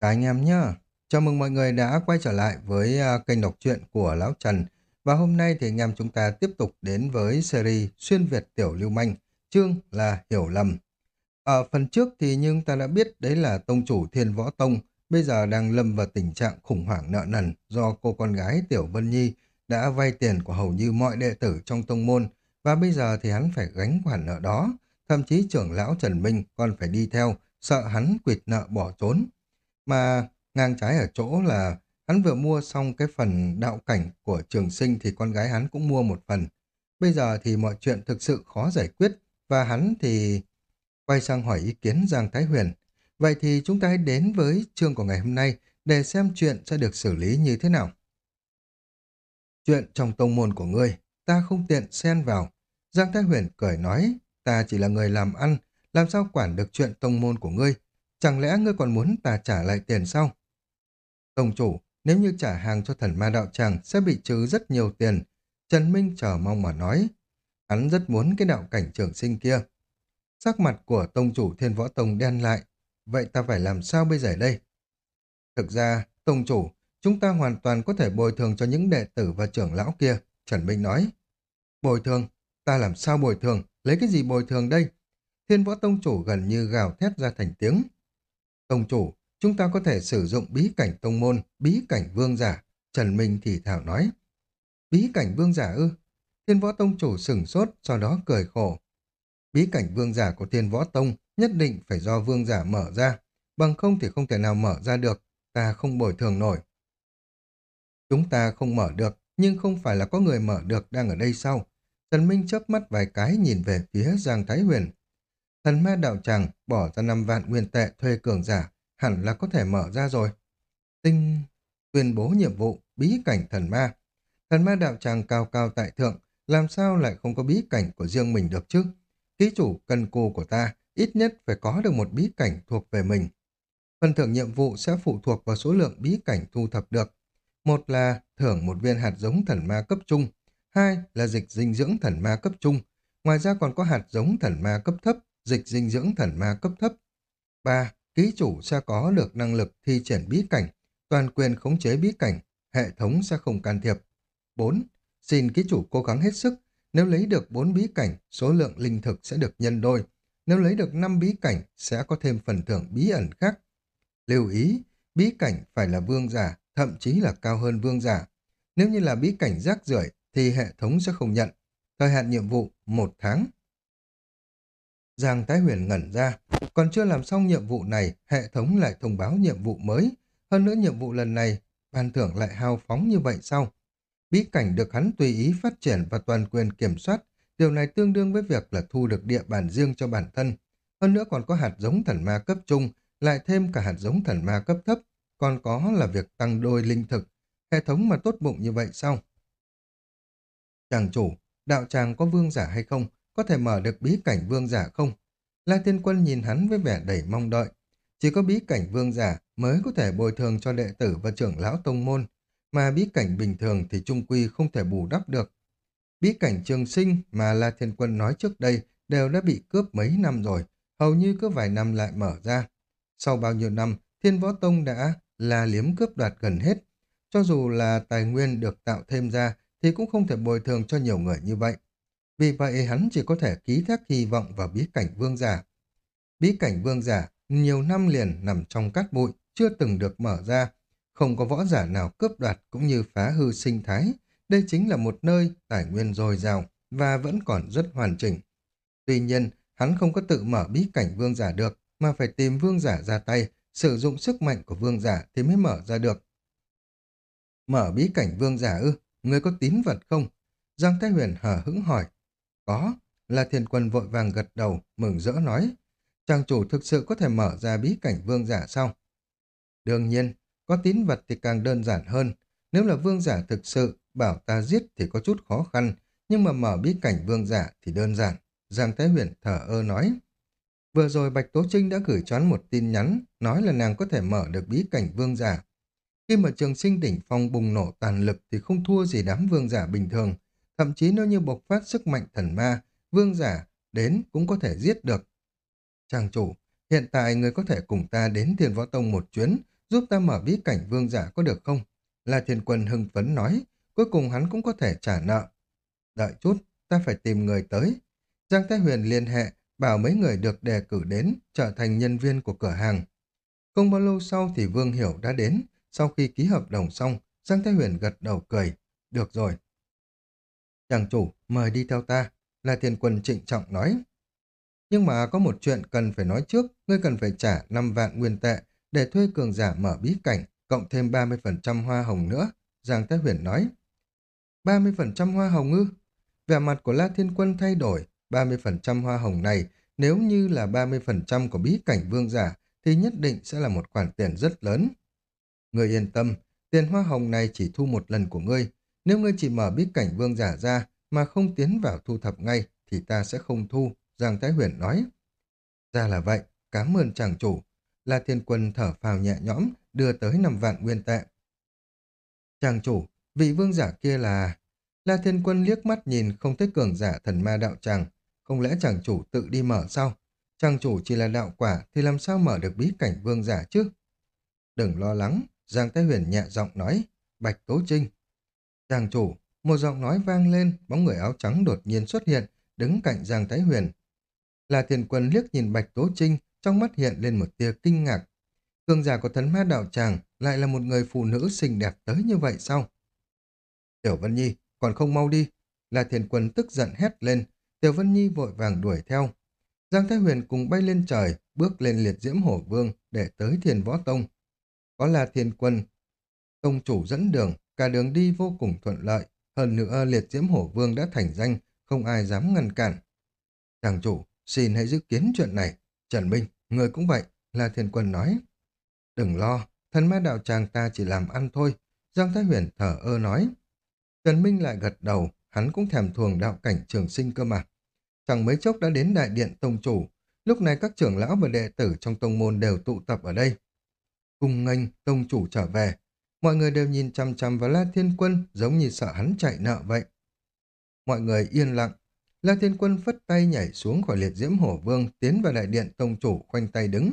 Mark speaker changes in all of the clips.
Speaker 1: Cả anh em nhá. Chào mừng mọi người đã quay trở lại với à, kênh đọc truyện của Lão Trần. Và hôm nay thì anh em chúng ta tiếp tục đến với series Xuyên Việt Tiểu Lưu Manh, chương là Hiểu Lầm. Ở phần trước thì nhưng ta đã biết đấy là tông chủ Thiên Võ Tông, bây giờ đang lâm vào tình trạng khủng hoảng nợ nần do cô con gái Tiểu Vân Nhi đã vay tiền của hầu như mọi đệ tử trong tông môn, và bây giờ thì hắn phải gánh khoản nợ đó. Thậm chí trưởng lão Trần Minh còn phải đi theo, sợ hắn quỵt nợ bỏ trốn. Mà ngang trái ở chỗ là hắn vừa mua xong cái phần đạo cảnh của trường sinh thì con gái hắn cũng mua một phần. Bây giờ thì mọi chuyện thực sự khó giải quyết và hắn thì quay sang hỏi ý kiến Giang Thái Huyền. Vậy thì chúng ta hãy đến với chương của ngày hôm nay để xem chuyện sẽ được xử lý như thế nào. Chuyện trong tông môn của ngươi, ta không tiện xen vào. Giang Thái Huyền cười nói, ta chỉ là người làm ăn, làm sao quản được chuyện tông môn của ngươi, Chẳng lẽ ngươi còn muốn ta trả lại tiền sao? Tông chủ, nếu như trả hàng cho thần ma đạo tràng sẽ bị trừ rất nhiều tiền. Trần Minh chờ mong mà nói. Hắn rất muốn cái đạo cảnh trường sinh kia. Sắc mặt của tông chủ thiên võ tông đen lại. Vậy ta phải làm sao bây giờ đây? Thực ra, tông chủ, chúng ta hoàn toàn có thể bồi thường cho những đệ tử và trưởng lão kia. Trần Minh nói. Bồi thường? Ta làm sao bồi thường? Lấy cái gì bồi thường đây? Thiên võ tông chủ gần như gào thét ra thành tiếng. Tông chủ, chúng ta có thể sử dụng bí cảnh tông môn, bí cảnh vương giả. Trần Minh thì thảo nói. Bí cảnh vương giả ư? Thiên võ tông chủ sửng sốt, sau đó cười khổ. Bí cảnh vương giả của thiên võ tông nhất định phải do vương giả mở ra, bằng không thì không thể nào mở ra được, ta không bồi thường nổi. Chúng ta không mở được, nhưng không phải là có người mở được đang ở đây sau. Trần Minh chớp mắt vài cái nhìn về phía Giang Thái Huyền. Thần ma đạo tràng bỏ ra 5 vạn nguyên tệ thuê cường giả, hẳn là có thể mở ra rồi. Tinh tuyên bố nhiệm vụ bí cảnh thần ma. Thần ma đạo tràng cao cao tại thượng, làm sao lại không có bí cảnh của riêng mình được chứ? Ký chủ cần cù của ta ít nhất phải có được một bí cảnh thuộc về mình. Phần thưởng nhiệm vụ sẽ phụ thuộc vào số lượng bí cảnh thu thập được. Một là thưởng một viên hạt giống thần ma cấp trung, hai là dịch dinh dưỡng thần ma cấp trung, ngoài ra còn có hạt giống thần ma cấp thấp dịch dinh dưỡng thần ma cấp thấp. 3. Ký chủ sẽ có được năng lực thi triển bí cảnh, toàn quyền khống chế bí cảnh, hệ thống sẽ không can thiệp. 4. Xin ký chủ cố gắng hết sức, nếu lấy được 4 bí cảnh, số lượng linh thực sẽ được nhân đôi. Nếu lấy được 5 bí cảnh, sẽ có thêm phần thưởng bí ẩn khác. Lưu ý, bí cảnh phải là vương giả, thậm chí là cao hơn vương giả. Nếu như là bí cảnh rác rưởi thì hệ thống sẽ không nhận. Thời hạn nhiệm vụ một tháng. Giang Thái Huyền ngẩn ra, còn chưa làm xong nhiệm vụ này, hệ thống lại thông báo nhiệm vụ mới. Hơn nữa nhiệm vụ lần này, ban thưởng lại hào phóng như vậy sau. Bí cảnh được hắn tùy ý phát triển và toàn quyền kiểm soát, điều này tương đương với việc là thu được địa bàn riêng cho bản thân. Hơn nữa còn có hạt giống thần ma cấp trung, lại thêm cả hạt giống thần ma cấp thấp, còn có là việc tăng đôi linh thực. Hệ thống mà tốt bụng như vậy sao? Chàng chủ, đạo tràng có vương giả hay không? Có thể mở được bí cảnh vương giả không? La Thiên Quân nhìn hắn với vẻ đầy mong đợi. Chỉ có bí cảnh vương giả mới có thể bồi thường cho đệ tử và trưởng lão tông môn, mà bí cảnh bình thường thì trung quy không thể bù đắp được. Bí cảnh trường sinh mà La Thiên Quân nói trước đây đều đã bị cướp mấy năm rồi, hầu như cứ vài năm lại mở ra. Sau bao nhiêu năm, Thiên Võ Tông đã là liếm cướp đoạt gần hết. Cho dù là tài nguyên được tạo thêm ra thì cũng không thể bồi thường cho nhiều người như vậy. Vì vậy hắn chỉ có thể ký thác hy vọng vào bí cảnh vương giả. Bí cảnh vương giả nhiều năm liền nằm trong cát bụi, chưa từng được mở ra. Không có võ giả nào cướp đoạt cũng như phá hư sinh thái. Đây chính là một nơi tài nguyên dồi dào và vẫn còn rất hoàn chỉnh. Tuy nhiên, hắn không có tự mở bí cảnh vương giả được, mà phải tìm vương giả ra tay, sử dụng sức mạnh của vương giả thì mới mở ra được. Mở bí cảnh vương giả ư, người có tín vật không? Giang Thái Huyền hở hững hỏi. Có, là thiên quân vội vàng gật đầu, mừng rỡ nói. Chàng chủ thực sự có thể mở ra bí cảnh vương giả sao? Đương nhiên, có tín vật thì càng đơn giản hơn. Nếu là vương giả thực sự, bảo ta giết thì có chút khó khăn, nhưng mà mở bí cảnh vương giả thì đơn giản. Giang Thái Huyền thở ơ nói. Vừa rồi Bạch Tố Trinh đã gửi choán một tin nhắn, nói là nàng có thể mở được bí cảnh vương giả. Khi mà trường sinh đỉnh phong bùng nổ tàn lực thì không thua gì đám vương giả bình thường, Thậm chí nếu như bộc phát sức mạnh thần ma, vương giả đến cũng có thể giết được. Trang chủ, hiện tại người có thể cùng ta đến thiên võ tông một chuyến, giúp ta mở bí cảnh vương giả có được không? là Thiên Quân hưng phấn nói, cuối cùng hắn cũng có thể trả nợ. Đợi chút, ta phải tìm người tới. Giang Thái Huyền liên hệ, bảo mấy người được đề cử đến, trở thành nhân viên của cửa hàng. Không bao lâu sau thì Vương Hiểu đã đến, sau khi ký hợp đồng xong, Giang Thái Huyền gật đầu cười. Được rồi. Chàng chủ, mời đi theo ta, là Thiên Quân trịnh trọng nói. Nhưng mà có một chuyện cần phải nói trước, ngươi cần phải trả 5 vạn nguyên tệ để thuê cường giả mở bí cảnh, cộng thêm 30% hoa hồng nữa, Giang Thái Huyền nói. 30% hoa hồng ư? Vẻ mặt của La Thiên Quân thay đổi, 30% hoa hồng này, nếu như là 30% của bí cảnh vương giả, thì nhất định sẽ là một khoản tiền rất lớn. Ngươi yên tâm, tiền hoa hồng này chỉ thu một lần của ngươi. Nếu ngươi chỉ mở bí cảnh vương giả ra mà không tiến vào thu thập ngay, thì ta sẽ không thu, Giang Thái Huyền nói. Ra là vậy, cảm ơn chàng chủ. La Thiên Quân thở phào nhẹ nhõm, đưa tới 5 vạn nguyên tệ. Chàng chủ, vị vương giả kia là... La Thiên Quân liếc mắt nhìn không thấy cường giả thần ma đạo tràng. Không lẽ chàng chủ tự đi mở sao? Chàng chủ chỉ là đạo quả thì làm sao mở được bí cảnh vương giả chứ? Đừng lo lắng, Giang Thái Huyền nhẹ giọng nói. Bạch Tố Trinh. Giang chủ, một giọng nói vang lên, bóng người áo trắng đột nhiên xuất hiện, đứng cạnh Giang Thái Huyền. là Thiên Quân liếc nhìn Bạch Tố Trinh, trong mắt hiện lên một tia kinh ngạc. Cường giả của thần ma đạo tràng lại là một người phụ nữ xinh đẹp tới như vậy sao? Tiểu Vân Nhi, còn không mau đi. là Thiên Quân tức giận hét lên, Tiểu Vân Nhi vội vàng đuổi theo. Giang Thái Huyền cùng bay lên trời, bước lên liệt diễm hổ vương để tới thiền võ tông. Có là Thiên Quân, tông chủ dẫn đường, cả đường đi vô cùng thuận lợi. Hơn nữa liệt diễm hổ vương đã thành danh, không ai dám ngăn cản. Chàng chủ, xin hãy giữ kiến chuyện này. Trần Minh, người cũng vậy, là Thiên Quân nói. Đừng lo, thần ma đạo chàng ta chỉ làm ăn thôi. Giang Thái Huyền thở ơ nói. Trần Minh lại gật đầu, hắn cũng thèm thuồng đạo cảnh trường sinh cơ mà. Chẳng mấy chốc đã đến đại điện tông chủ, lúc này các trưởng lão và đệ tử trong tông môn đều tụ tập ở đây. Cùng nghênh, tông chủ trở về, mọi người đều nhìn chăm chăm vào La Thiên Quân giống như sợ hắn chạy nợ vậy. Mọi người yên lặng, La Thiên Quân phất tay nhảy xuống khỏi liệt diễm hổ vương tiến vào đại điện tông chủ khoanh tay đứng.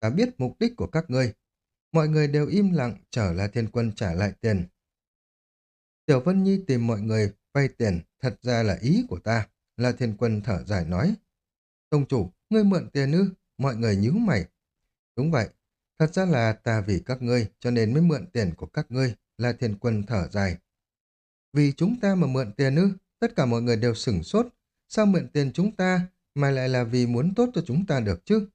Speaker 1: Ta biết mục đích của các ngươi. Mọi người đều im lặng chờ La Thiên Quân trả lại tiền. Tiểu Vân Nhi tìm mọi người vay tiền, thật ra là ý của ta. La Thiên Quân thở dài nói. Tông chủ, ngươi mượn tiền ư? Mọi người nhíu mày. Đúng vậy, thật ra là ta vì các ngươi cho nên mới mượn tiền của các ngươi. La Thiên Quân thở dài. Vì chúng ta mà mượn tiền ư? Tất cả mọi người đều sửng sốt. Sao mượn tiền chúng ta mà lại là vì muốn tốt cho chúng ta được chứ?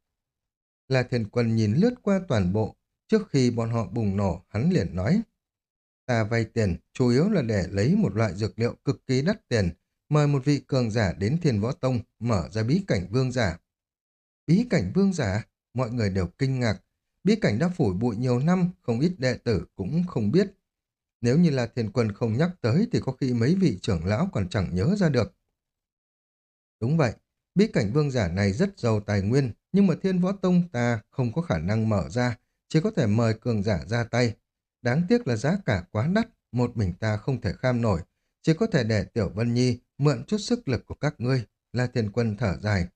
Speaker 1: La Thiên Quân nhìn lướt qua toàn bộ. Trước khi bọn họ bùng nổ, hắn liền nói. Ta vay tiền chủ yếu là để lấy một loại dược liệu cực kỳ đắt tiền, mời một vị cường giả đến thiên võ tông mở ra bí cảnh vương giả. Bí cảnh vương giả? Mọi người đều kinh ngạc. Bí cảnh đã phủi bụi nhiều năm, không ít đệ tử cũng không biết. Nếu như là thiên quân không nhắc tới thì có khi mấy vị trưởng lão còn chẳng nhớ ra được. Đúng vậy, bí cảnh vương giả này rất giàu tài nguyên, nhưng mà thiên võ tông ta không có khả năng mở ra, chỉ có thể mời cường giả ra tay. Đáng tiếc là giá cả quá đắt, một mình ta không thể kham nổi, chỉ có thể để Tiểu Vân Nhi mượn chút sức lực của các ngươi, là thiên quân thở dài.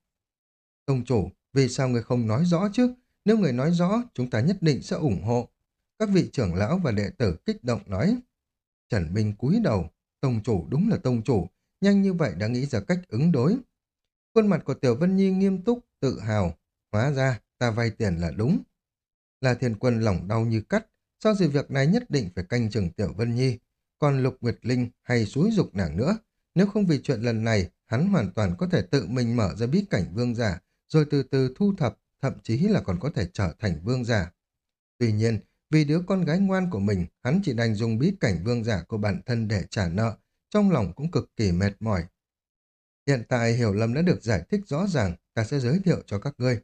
Speaker 1: Tông chủ, vì sao người không nói rõ chứ? Nếu người nói rõ, chúng ta nhất định sẽ ủng hộ. Các vị trưởng lão và đệ tử kích động nói. Trần Minh cúi đầu, tông chủ đúng là tông chủ, nhanh như vậy đã nghĩ ra cách ứng đối. Khuôn mặt của Tiểu Vân Nhi nghiêm túc, tự hào, hóa ra ta vay tiền là đúng. Là thiên quân lòng đau như cắt, sau sự việc này nhất định phải canh chừng Tiểu Vân Nhi, còn Lục Nguyệt Linh hay xúi dục nàng nữa. Nếu không vì chuyện lần này, hắn hoàn toàn có thể tự mình mở ra bí cảnh vương giả, rồi từ từ thu thập, thậm chí là còn có thể trở thành vương giả. Tuy nhiên, vì đứa con gái ngoan của mình, hắn chỉ đành dùng bí cảnh vương giả của bản thân để trả nợ, trong lòng cũng cực kỳ mệt mỏi. Hiện tại hiểu lầm đã được giải thích rõ ràng, ta sẽ giới thiệu cho các ngươi.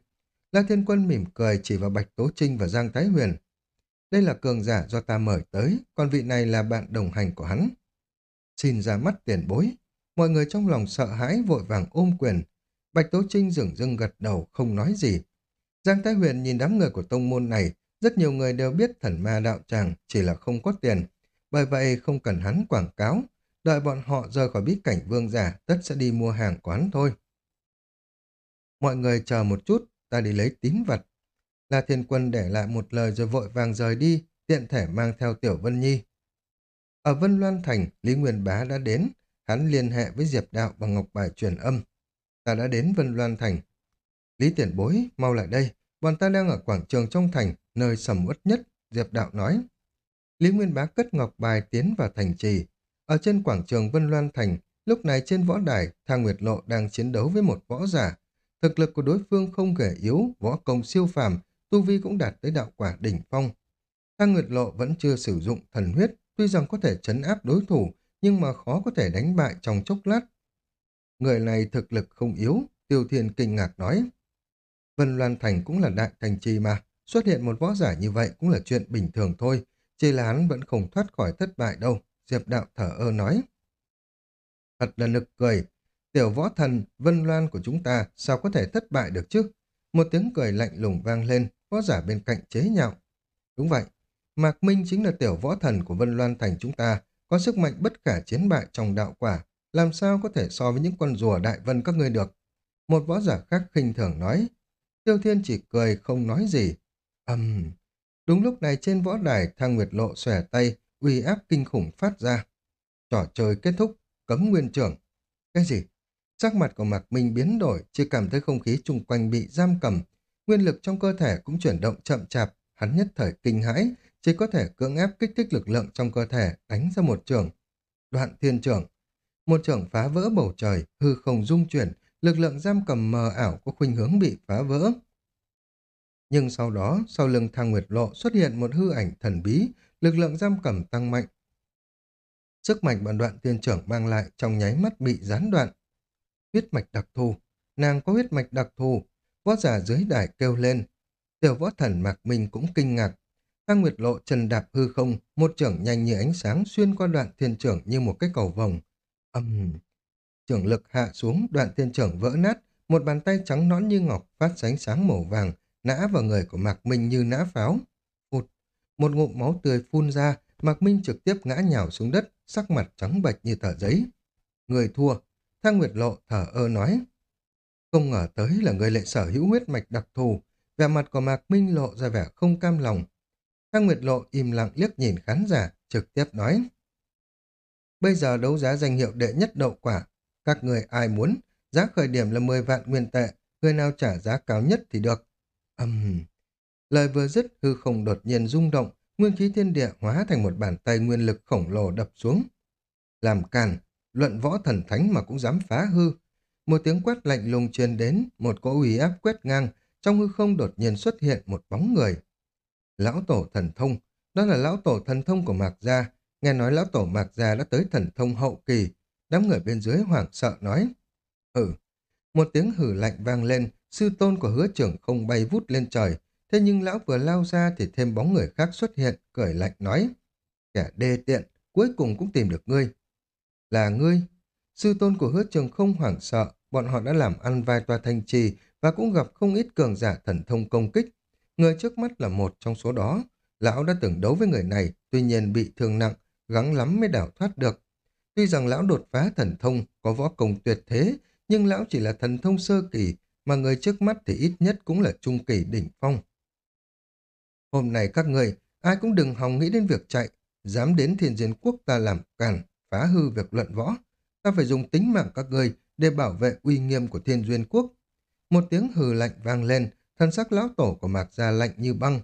Speaker 1: La Thiên Quân mỉm cười chỉ vào Bạch Tố Trinh và Giang Thái Huyền. Đây là cường giả do ta mời tới, còn vị này là bạn đồng hành của hắn. Xin ra mắt tiền bối. Mọi người trong lòng sợ hãi vội vàng ôm quyền. Bạch Tố Trinh dừng dưng gật đầu không nói gì. Giang Thái Huyền nhìn đám người của tông môn này, rất nhiều người đều biết thần ma đạo tràng chỉ là không có tiền. Bởi vậy không cần hắn quảng cáo, đợi bọn họ rời khỏi bí cảnh vương giả, tất sẽ đi mua hàng quán thôi. Mọi người chờ một chút, ta đi lấy tín vật. La Thiên Quân để lại một lời rồi vội vàng rời đi, tiện thể mang theo Tiểu Vân Nhi. Ở Vân Loan Thành, Lý Nguyên Bá đã đến, hắn liên hệ với Diệp Đạo bằng ngọc bài truyền âm. Ta đã đến Vân Loan Thành. Lý Tiền Bối, mau lại đây, bọn ta đang ở quảng trường trong thành, nơi sầm uất nhất, Diệp Đạo nói. Lý Nguyên Bá cất ngọc bài tiến vào thành trì. Ở trên quảng trường Vân Loan Thành, lúc này trên võ đài, Thang Nguyệt Lộ đang chiến đấu với một võ giả. Thực lực của đối phương không kể yếu, võ công siêu phàm, tu vi cũng đạt tới đạo quả đỉnh phong. Thang Nguyệt Lộ vẫn chưa sử dụng thần huyết, tuy rằng có thể chấn áp đối thủ, nhưng mà khó có thể đánh bại trong chốc lát. Người này thực lực không yếu, Tiêu Thiên kinh ngạc nói. Vân Loan Thành cũng là đại thành trì mà, xuất hiện một võ giả như vậy cũng là chuyện bình thường thôi, chỉ là hắn vẫn không thoát khỏi thất bại đâu, Diệp Đạo thở ơ nói. Thật là nực cười, tiểu võ thần Vân Loan của chúng ta sao có thể thất bại được chứ? Một tiếng cười lạnh lùng vang lên, võ giả bên cạnh chế nhạo. Đúng vậy, Mạc Minh chính là tiểu võ thần của Vân Loan Thành chúng ta, có sức mạnh bất khả chiến bại trong đạo quả, làm sao có thể so với những con rùa đại vân các ngươi được. Một võ giả khác khinh thường nói, Tiêu Thiên chỉ cười không nói gì. ầm! Um. Đúng lúc này trên võ đài thang nguyệt lộ xòe tay, uy áp kinh khủng phát ra. Trò chơi kết thúc, cấm nguyên trưởng. Cái gì? Sắc mặt của Mạc Minh biến đổi, chỉ cảm thấy không khí chung quanh bị giam cầm. Nguyên lực trong cơ thể cũng chuyển động chậm chạp, hắn nhất thời kinh hãi, chỉ có thể cưỡng ép kích thích lực lượng trong cơ thể đánh ra một trường. Đoạn thiên trưởng. Một trường phá vỡ bầu trời, hư không dung chuyển, lực lượng giam cầm mờ ảo có khuynh hướng bị phá vỡ. Nhưng sau đó, sau lưng thang nguyệt lộ xuất hiện một hư ảnh thần bí, lực lượng giam cầm tăng mạnh. Sức mạnh bản đoạn thiên trưởng mang lại trong nháy mắt bị gián đoạn. Huyết mạch đặc thù, nàng có huyết mạch đặc thù, võ giả dưới đài kêu lên. Tiểu võ thần Mạc Minh cũng kinh ngạc. Thang Nguyệt Lộ trần đạp hư không, một trưởng nhanh như ánh sáng xuyên qua đoạn thiên trưởng như một cái cầu vồng. Âm... Uhm trưởng lực hạ xuống, đoạn thiên trưởng vỡ nát, một bàn tay trắng nõn như ngọc phát sánh sáng màu vàng, nã vào người của Mạc Minh như nã pháo. Phụt, một ngụm máu tươi phun ra, Mạc Minh trực tiếp ngã nhào xuống đất, sắc mặt trắng bệch như tờ giấy. Người thua, Thang Nguyệt Lộ thở ơ nói. Không ngờ tới là người lại sở hữu huyết mạch đặc thù, vẻ mặt của Mạc Minh lộ ra vẻ không cam lòng. Thang Nguyệt Lộ im lặng liếc nhìn khán giả, trực tiếp nói. Bây giờ đấu giá danh hiệu đệ nhất đậu quả, các người ai muốn, giá khởi điểm là 10 vạn nguyên tệ, người nào trả giá cao nhất thì được. Âm... Uhm. Lời vừa dứt, hư không đột nhiên rung động, nguyên khí thiên địa hóa thành một bàn tay nguyên lực khổng lồ đập xuống. Làm càn, luận võ thần thánh mà cũng dám phá hư. Một tiếng quét lạnh lùng truyền đến, một cỗ uy áp quét ngang, trong hư không đột nhiên xuất hiện một bóng người. Lão tổ thần thông, đó là lão tổ thần thông của Mạc Gia. Nghe nói lão tổ Mạc Gia đã tới thần thông hậu kỳ, đám người bên dưới hoảng sợ nói. "hử", một tiếng hử lạnh vang lên, sư tôn của hứa trưởng không bay vút lên trời, thế nhưng lão vừa lao ra thì thêm bóng người khác xuất hiện, cười lạnh nói. Kẻ đê tiện, cuối cùng cũng tìm được ngươi. Là ngươi. Sư tôn của hứa trường không hoảng sợ, bọn họ đã làm ăn vai tòa thanh trì và cũng gặp không ít cường giả thần thông công kích. Người trước mắt là một trong số đó. Lão đã từng đấu với người này, tuy nhiên bị thương nặng, gắng lắm mới đảo thoát được. Tuy rằng lão đột phá thần thông, có võ công tuyệt thế, nhưng lão chỉ là thần thông sơ kỳ, mà người trước mắt thì ít nhất cũng là trung kỳ đỉnh phong. Hôm nay các người, ai cũng đừng hòng nghĩ đến việc chạy, dám đến thiên diên quốc ta làm càn, phá hư việc luận võ. Ta phải dùng tính mạng các người để bảo vệ uy nghiêm của thiên duyên quốc. Một tiếng hừ lạnh vang lên, thân sắc lão tổ của mạc gia lạnh như băng.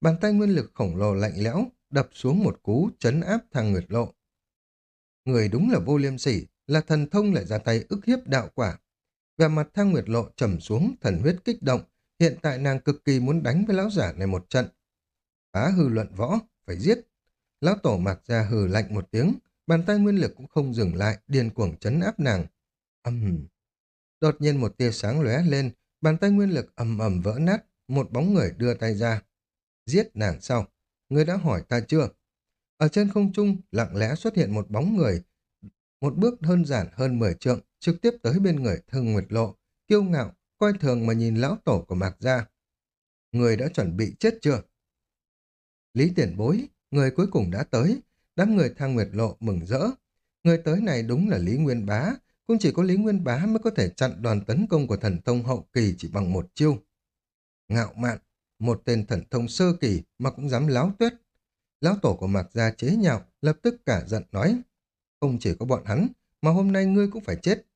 Speaker 1: Bàn tay nguyên lực khổng lồ lạnh lẽo, đập xuống một cú chấn áp thằng nguyệt lộ. Người đúng là vô liêm sỉ, là thần thông lại ra tay ức hiếp đạo quả. Về mặt thang nguyệt lộ trầm xuống, thần huyết kích động, hiện tại nàng cực kỳ muốn đánh với lão giả này một trận. Á hư luận võ, phải giết. Lão tổ mạc ra hừ lạnh một tiếng, bàn tay nguyên lực cũng không dừng lại, điên cuồng chấn áp nàng. Âm! Uhm. Đột nhiên một tia sáng lóe lên, bàn tay nguyên lực ầm ầm vỡ nát, một bóng người đưa tay ra. Giết nàng sau, ngươi đã hỏi ta chưa? Ở trên không trung, lặng lẽ xuất hiện một bóng người, một bước đơn giản hơn 10 trượng, trực tiếp tới bên người thương nguyệt lộ, kiêu ngạo, coi thường mà nhìn lão tổ của Mạc Gia. Người đã chuẩn bị chết chưa? Lý tiền bối, người cuối cùng đã tới, đám người thang nguyệt lộ mừng rỡ. Người tới này đúng là Lý Nguyên Bá, cũng chỉ có Lý Nguyên Bá mới có thể chặn đoàn tấn công của thần thông hậu kỳ chỉ bằng một chiêu. Ngạo mạn, một tên thần thông sơ kỳ mà cũng dám láo tuyết. Lão tổ của Mạc Gia chế nhạo, lập tức cả giận nói, không chỉ có bọn hắn, mà hôm nay ngươi cũng phải chết.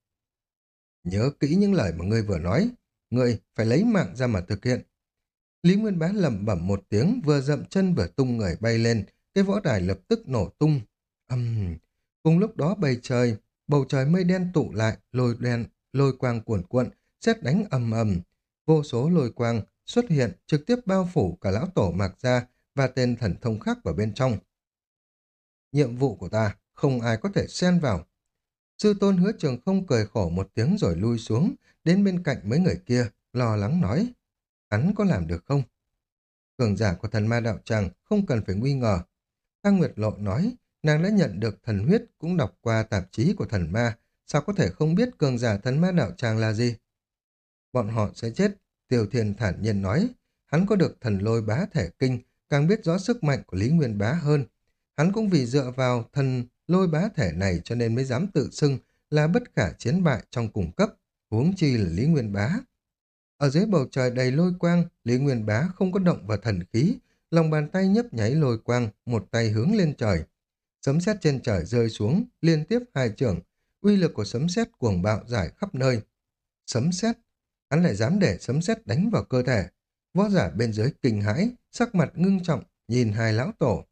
Speaker 1: Nhớ kỹ những lời mà ngươi vừa nói, ngươi phải lấy mạng ra mà thực hiện. Lý Nguyên Bá lẩm bẩm một tiếng, vừa dậm chân vừa tung người bay lên, cái võ đài lập tức nổ tung. Âm... Uhm. Cùng lúc đó bầy trời, bầu trời mây đen tụ lại, lôi đen, lôi quang cuồn cuộn, xét đánh ầm ầm. Vô số lôi quang xuất hiện trực tiếp bao phủ cả lão tổ mạc gia và tên thần thông khác vào bên trong. Nhiệm vụ của ta, không ai có thể xen vào. Sư tôn hứa trường không cười khổ một tiếng rồi lui xuống, đến bên cạnh mấy người kia, lo lắng nói. Hắn có làm được không? Cường giả của thần ma đạo tràng không cần phải nguy ngờ. Thang Nguyệt Lộ nói, nàng đã nhận được thần huyết cũng đọc qua tạp chí của thần ma, sao có thể không biết cường giả thần ma đạo tràng là gì? Bọn họ sẽ chết, Tiêu Thiên thản nhiên nói, hắn có được thần lôi bá thể kinh, càng biết rõ sức mạnh của Lý Nguyên Bá hơn. Hắn cũng vì dựa vào thần lôi bá thể này cho nên mới dám tự xưng là bất khả chiến bại trong cùng cấp, huống chi là Lý Nguyên Bá. Ở dưới bầu trời đầy lôi quang, Lý Nguyên Bá không có động vào thần khí, lòng bàn tay nhấp nháy lôi quang, một tay hướng lên trời. Sấm sét trên trời rơi xuống, liên tiếp hai trưởng uy lực của sấm sét cuồng bạo giải khắp nơi. Sấm sét, hắn lại dám để sấm sét đánh vào cơ thể. Võ giả bên dưới kinh hãi, sắc mặt ngưng trọng, nhìn hai lão tổ.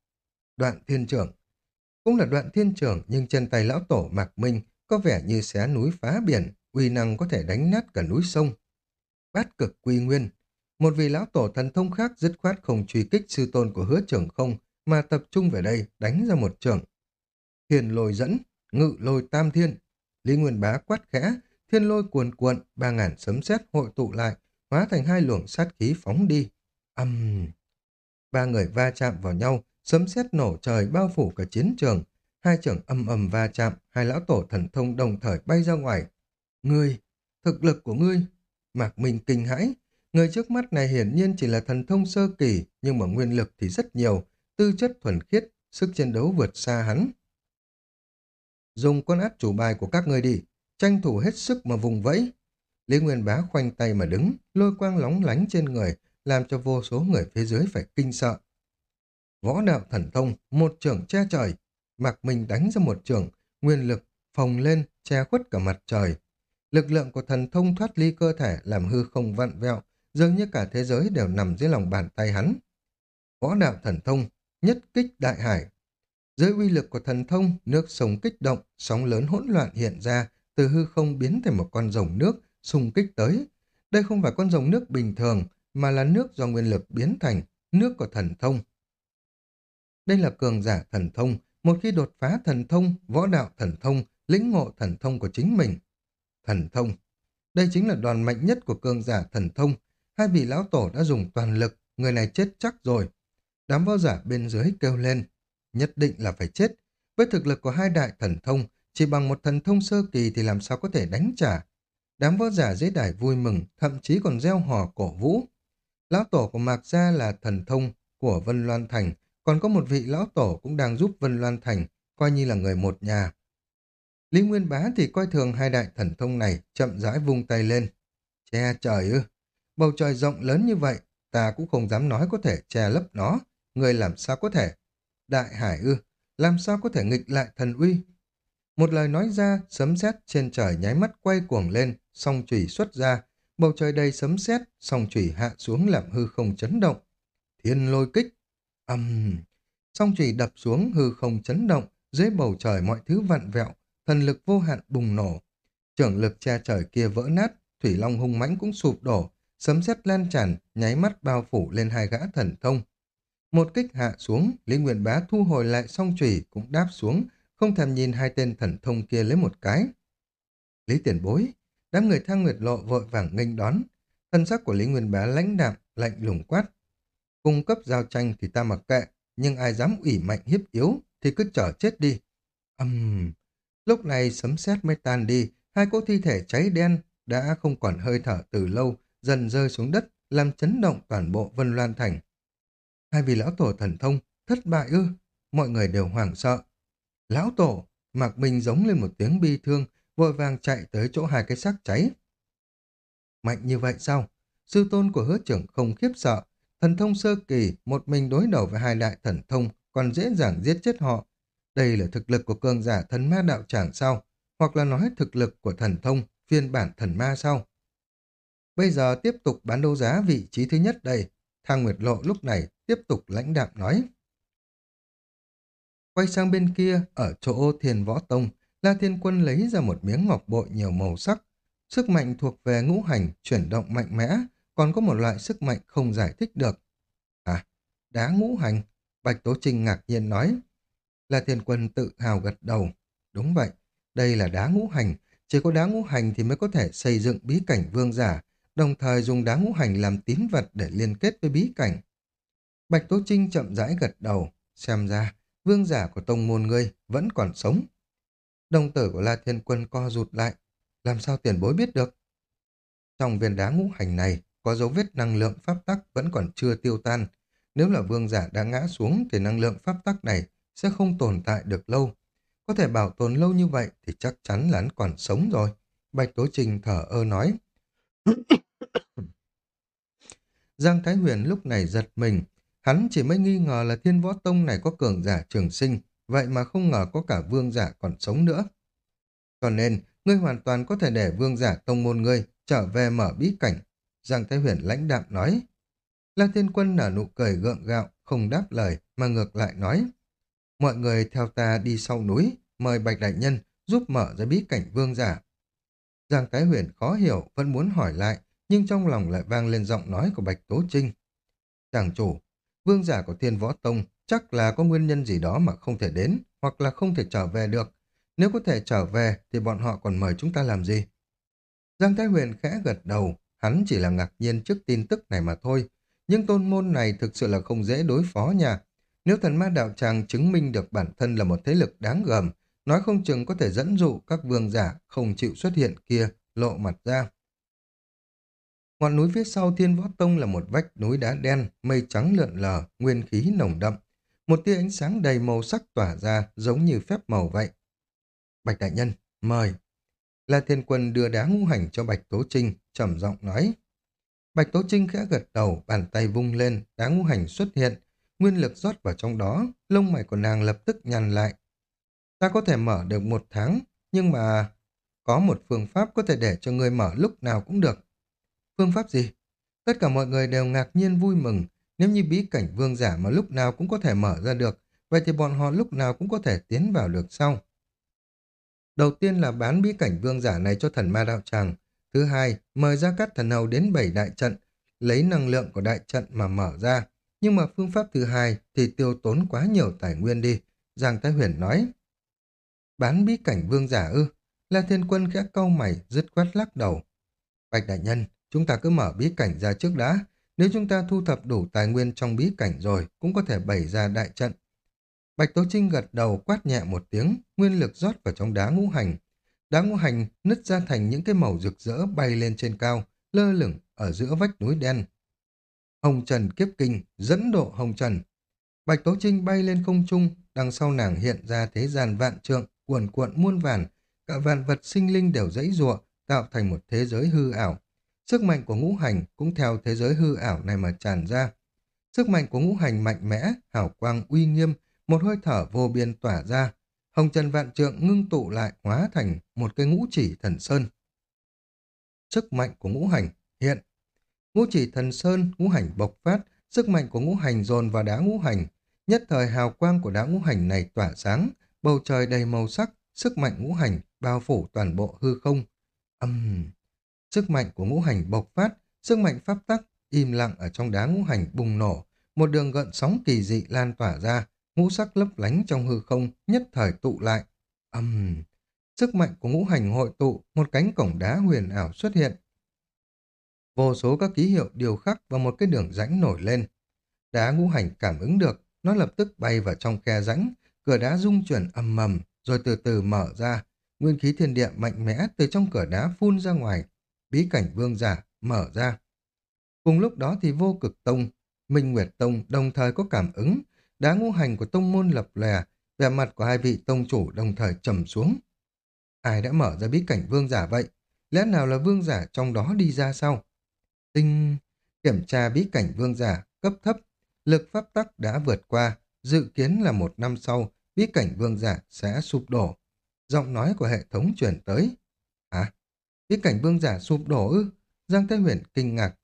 Speaker 1: Đoạn thiên trưởng, cũng là đoạn thiên trưởng nhưng chân tay lão tổ Mạc Minh có vẻ như xé núi phá biển, uy năng có thể đánh nát cả núi sông. Bát cực quy nguyên, một vị lão tổ thần thông khác dứt khoát không truy kích sư tôn của hứa trưởng không, mà tập trung về đây đánh ra một trường. Thiên lôi dẫn, ngự lôi tam thiên. Lý Nguyên Bá quát khẽ, thiên lôi cuồn cuộn, ba ngàn sấm sét hội tụ lại, hóa thành hai luồng sát khí phóng đi. Âm... Uhm. Ba người va chạm vào nhau, sấm sét nổ trời bao phủ cả chiến trường. Hai trưởng âm ầm va chạm, hai lão tổ thần thông đồng thời bay ra ngoài. Ngươi, thực lực của ngươi. Mạc Minh kinh hãi. Người trước mắt này hiển nhiên chỉ là thần thông sơ kỳ, nhưng mà nguyên lực thì rất nhiều, tư chất thuần khiết, sức chiến đấu vượt xa hắn. Dùng con át chủ bài của các ngươi đi, tranh thủ hết sức mà vùng vẫy. Lý Nguyên Bá khoanh tay mà đứng, lôi quang lóng lánh trên người, làm cho vô số người phía dưới phải kinh sợ. Võ đạo thần thông, một trường che trời. Mạc Minh đánh ra một trường, nguyên lực phồng lên, che khuất cả mặt trời. Lực lượng của thần thông thoát ly cơ thể làm hư không vặn vẹo, dường như cả thế giới đều nằm dưới lòng bàn tay hắn. Võ đạo thần thông, nhất kích đại hải. Dưới uy lực của thần thông, nước sông kích động, sóng lớn hỗn loạn hiện ra, từ hư không biến thành một con rồng nước, xung kích tới. Đây không phải con rồng nước bình thường, mà là nước do nguyên lực biến thành, nước của thần thông. Đây là cường giả thần thông, một khi đột phá thần thông, võ đạo thần thông, lĩnh ngộ thần thông của chính mình. Thần thông. Đây chính là đoàn mạnh nhất của cường giả thần thông. Hai vị lão tổ đã dùng toàn lực, người này chết chắc rồi. Đám võ giả bên dưới kêu lên. Nhất định là phải chết. Với thực lực của hai đại thần thông, chỉ bằng một thần thông sơ kỳ thì làm sao có thể đánh trả. Đám võ giả dưới đài vui mừng, thậm chí còn gieo hò cổ vũ. Lão tổ của Mạc Gia là thần thông của Vân Loan Thành, còn có một vị lão tổ cũng đang giúp Vân Loan Thành, coi như là người một nhà. Lý Nguyên Bá thì coi thường hai đại thần thông này, chậm rãi vung tay lên. Che trời ư, bầu trời rộng lớn như vậy, ta cũng không dám nói có thể che lấp nó, người làm sao có thể. Đại hải ư, làm sao có thể nghịch lại thần uy. Một lời nói ra, sấm sét trên trời nháy mắt quay cuồng lên, song chủy xuất ra, bầu trời đầy sấm sét, song chủy hạ xuống làm hư không chấn động. Thiên lôi kích, âm, um, song chủy đập xuống hư không chấn động, dưới bầu trời mọi thứ vặn vẹo, thần lực vô hạn bùng nổ. Trưởng lực che trời kia vỡ nát, thủy long hung mãnh cũng sụp đổ, sấm sét lan tràn, nháy mắt bao phủ lên hai gã thần thông. Một kích hạ xuống, Lý Nguyên Bá thu hồi lại song chủy cũng đáp xuống, không thèm nhìn hai tên thần thông kia lấy một cái. Lý tiền bối, đám người thang nguyệt lộ vội vàng nghênh đón. Thân sắc của Lý Nguyên Bá lãnh đạm, lạnh lùng quát. Cung cấp giao tranh thì ta mặc kệ, nhưng ai dám ủy mạnh hiếp yếu thì cứ chở chết đi. Âm... Uhm. Lúc này sấm sét mới tan đi, hai cỗ thi thể cháy đen đã không còn hơi thở từ lâu, dần rơi xuống đất, làm chấn động toàn bộ Vân Loan Thành. Hai vị lão tổ thần thông, thất bại ư, mọi người đều hoảng sợ. Lão tổ, Mạc Minh giống lên một tiếng bi thương, vội vàng chạy tới chỗ hai cái xác cháy. Mạnh như vậy sao? Sư tôn của hứa trưởng không khiếp sợ, Thần thông sơ kỳ, một mình đối đầu với hai đại thần thông, còn dễ dàng giết chết họ. Đây là thực lực của cường giả thần ma đạo tràng sao? Hoặc là nói thực lực của thần thông, phiên bản thần ma sao? Bây giờ tiếp tục bán đấu giá vị trí thứ nhất đây. Thang Nguyệt Lộ lúc này tiếp tục lãnh đạm nói. Quay sang bên kia, ở chỗ thiền võ tông, La Thiên Quân lấy ra một miếng ngọc bội nhiều màu sắc. Sức mạnh thuộc về ngũ hành, chuyển động mạnh mẽ, còn có một loại sức mạnh không giải thích được. À, đá ngũ hành, Bạch Tố Trinh ngạc nhiên nói. La Thiên Quân tự hào gật đầu. Đúng vậy, đây là đá ngũ hành, chỉ có đá ngũ hành thì mới có thể xây dựng bí cảnh vương giả, đồng thời dùng đá ngũ hành làm tín vật để liên kết với bí cảnh. Bạch Tố Trinh chậm rãi gật đầu, xem ra vương giả của tông môn ngươi vẫn còn sống. Đồng tử của La Thiên Quân co rụt lại, làm sao tiền bối biết được? Trong viên đá ngũ hành này có dấu vết năng lượng pháp tắc vẫn còn chưa tiêu tan. Nếu là vương giả đã ngã xuống thì năng lượng pháp tắc này sẽ không tồn tại được lâu. Có thể bảo tồn lâu như vậy thì chắc chắn là hắn còn sống rồi. Bạch Tố Trình thở ơ nói. Giang Thái Huyền lúc này giật mình. Hắn chỉ mới nghi ngờ là thiên võ tông này có cường giả trường sinh, vậy mà không ngờ có cả vương giả còn sống nữa. Cho nên, ngươi hoàn toàn có thể để vương giả tông môn ngươi trở về mở bí cảnh. Giang Thái Huyền lãnh đạm nói. La Thiên Quân nở nụ cười gượng gạo, không đáp lời, mà ngược lại nói. Mọi người theo ta đi sau núi, mời Bạch Đại Nhân giúp mở ra bí cảnh vương giả. Giang Thái Huyền khó hiểu, vẫn muốn hỏi lại, nhưng trong lòng lại vang lên giọng nói của Bạch Tố Trinh. Chàng chủ, vương giả của Thiên Võ Tông chắc là có nguyên nhân gì đó mà không thể đến, hoặc là không thể trở về được. Nếu có thể trở về thì bọn họ còn mời chúng ta làm gì? Giang Thái Huyền khẽ gật đầu, hắn chỉ là ngạc nhiên trước tin tức này mà thôi. Nhưng tôn môn này thực sự là không dễ đối phó nha. Nếu thần ma đạo tràng chứng minh được bản thân là một thế lực đáng gờm, nói không chừng có thể dẫn dụ các vương giả không chịu xuất hiện kia lộ mặt ra. Ngọn núi phía sau Thiên Võ Tông là một vách núi đá đen, mây trắng lượn lờ, nguyên khí nồng đậm. Một tia ánh sáng đầy màu sắc tỏa ra giống như phép màu vậy. Bạch Đại Nhân, mời. La Thiên Quân đưa đá ngũ hành cho Bạch Tố Trinh, trầm giọng nói. Bạch Tố Trinh khẽ gật đầu, bàn tay vung lên, đá ngũ hành xuất hiện, nguyên lực rót vào trong đó, lông mày của nàng lập tức nhăn lại. Ta có thể mở được một tháng, nhưng mà có một phương pháp có thể để cho người mở lúc nào cũng được. Phương pháp gì? Tất cả mọi người đều ngạc nhiên vui mừng, nếu như bí cảnh vương giả mà lúc nào cũng có thể mở ra được, vậy thì bọn họ lúc nào cũng có thể tiến vào được sau. Đầu tiên là bán bí cảnh vương giả này cho thần ma đạo tràng. Thứ hai, mời ra các thần hầu đến bảy đại trận, lấy năng lượng của đại trận mà mở ra. Nhưng mà phương pháp thứ hai thì tiêu tốn quá nhiều tài nguyên đi, Giang Thái Huyền nói. Bán bí cảnh vương giả ư? La Thiên Quân khẽ câu mày, dứt khoát lắc đầu. Bạch Đại Nhân, chúng ta cứ mở bí cảnh ra trước đã. Nếu chúng ta thu thập đủ tài nguyên trong bí cảnh rồi, cũng có thể bày ra đại trận. Bạch Tố Trinh gật đầu quát nhẹ một tiếng, nguyên lực rót vào trong đá ngũ hành. Đá ngũ hành nứt ra thành những cái màu rực rỡ bay lên trên cao, lơ lửng ở giữa vách núi đen. Hồng Trần kiếp kinh, dẫn độ Hồng Trần. Bạch Tố Trinh bay lên không trung, đằng sau nàng hiện ra thế gian vạn trượng, cuồn cuộn muôn vàn, cả vạn vật sinh linh đều dãy ruộng, tạo thành một thế giới hư ảo. Sức mạnh của ngũ hành cũng theo thế giới hư ảo này mà tràn ra. Sức mạnh của ngũ hành mạnh mẽ, hào quang uy nghiêm, một hơi thở vô biên tỏa ra. Hồng Trần Vạn Trượng ngưng tụ lại hóa thành một cây ngũ chỉ thần sơn. Sức mạnh của ngũ hành hiện. Ngũ chỉ thần sơn, ngũ hành bộc phát, sức mạnh của ngũ hành dồn vào đá ngũ hành. Nhất thời hào quang của đá ngũ hành này tỏa sáng, bầu trời đầy màu sắc, sức mạnh ngũ hành bao phủ toàn bộ hư không. Âm... Uhm. Sức mạnh của ngũ hành bộc phát, sức mạnh pháp tắc, im lặng ở trong đá ngũ hành bùng nổ, một đường gợn sóng kỳ dị lan tỏa ra, ngũ sắc lấp lánh trong hư không, nhất thời tụ lại. Âm... Uhm. Sức mạnh của ngũ hành hội tụ, một cánh cổng đá huyền ảo xuất hiện. Vô số các ký hiệu điều khắc và một cái đường rãnh nổi lên. Đá ngũ hành cảm ứng được, nó lập tức bay vào trong khe rãnh, cửa đá rung chuyển ầm mầm, rồi từ từ mở ra. Nguyên khí thiên địa mạnh mẽ từ trong cửa đá phun ra ngoài, bí cảnh vương giả mở ra. Cùng lúc đó thì vô cực tông, Minh Nguyệt Tông đồng thời có cảm ứng, đá ngũ hành của tông môn lập lè, vẻ mặt của hai vị tông chủ đồng thời trầm xuống. Ai đã mở ra bí cảnh vương giả vậy? Lẽ nào là vương giả trong đó đi ra sau? Tinh... Kiểm tra bí cảnh vương giả, cấp thấp. Lực pháp tắc đã vượt qua, dự kiến là một năm sau, bí cảnh vương giả sẽ sụp đổ. Giọng nói của hệ thống truyền tới. Hả? Bí cảnh vương giả sụp đổ ư? Giang Thái Huyền kinh ngạc.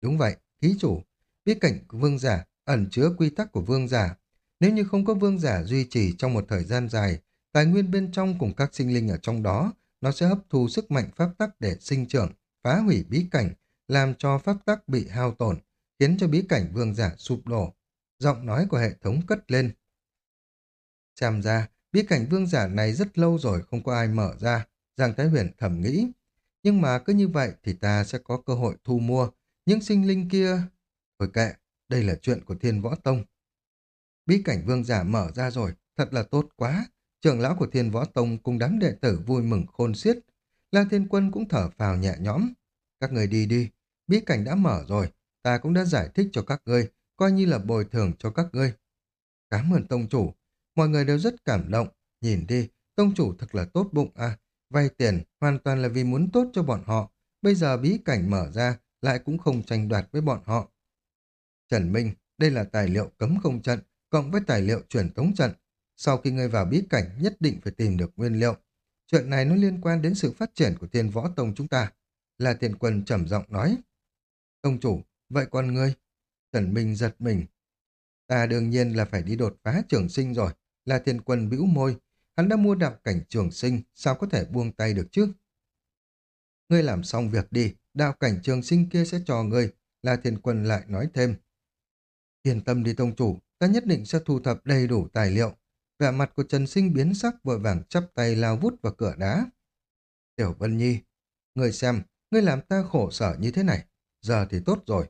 Speaker 1: Đúng vậy, ký chủ. Bí cảnh của vương giả ẩn chứa quy tắc của vương giả. Nếu như không có vương giả duy trì trong một thời gian dài, tài nguyên bên trong cùng các sinh linh ở trong đó, nó sẽ hấp thu sức mạnh pháp tắc để sinh trưởng, phá hủy bí cảnh, làm cho pháp tắc bị hao tổn, khiến cho bí cảnh vương giả sụp đổ. Giọng nói của hệ thống cất lên. Xem ra, bí cảnh vương giả này rất lâu rồi không có ai mở ra, Giang Thái Huyền thầm nghĩ. Nhưng mà cứ như vậy thì ta sẽ có cơ hội thu mua. Những sinh linh kia... Thôi kệ, đây là chuyện của thiên võ tông. Bí cảnh vương giả mở ra rồi, thật là tốt quá. Trưởng lão của thiên võ tông cùng đám đệ tử vui mừng khôn xiết. La Thiên Quân cũng thở phào nhẹ nhõm. Các người đi đi, bí cảnh đã mở rồi, ta cũng đã giải thích cho các ngươi, coi như là bồi thường cho các ngươi. Cảm ơn tông chủ, mọi người đều rất cảm động. Nhìn đi, tông chủ thật là tốt bụng à, vay tiền hoàn toàn là vì muốn tốt cho bọn họ. Bây giờ bí cảnh mở ra, lại cũng không tranh đoạt với bọn họ. Trần Minh, đây là tài liệu cấm không trận, cộng với tài liệu truyền tống trận. Sau khi ngươi vào bí cảnh, nhất định phải tìm được nguyên liệu. Chuyện này nó liên quan đến sự phát triển của thiên võ tông chúng ta. Là tiền quân trầm giọng nói. Tông chủ, vậy con ngươi? Trần Minh giật mình. Ta đương nhiên là phải đi đột phá trường sinh rồi. Là thiên quân bĩu môi. Hắn đã mua đạo cảnh trường sinh, sao có thể buông tay được chứ? Ngươi làm xong việc đi, đạo cảnh trường sinh kia sẽ cho ngươi. La thiên quân lại nói thêm. Yên tâm đi tông chủ, ta nhất định sẽ thu thập đầy đủ tài liệu. Vẻ mặt của Trần Sinh biến sắc vội vàng chắp tay lao vút vào cửa đá. Tiểu Vân Nhi, ngươi xem, ngươi làm ta khổ sở như thế này. Giờ thì tốt rồi.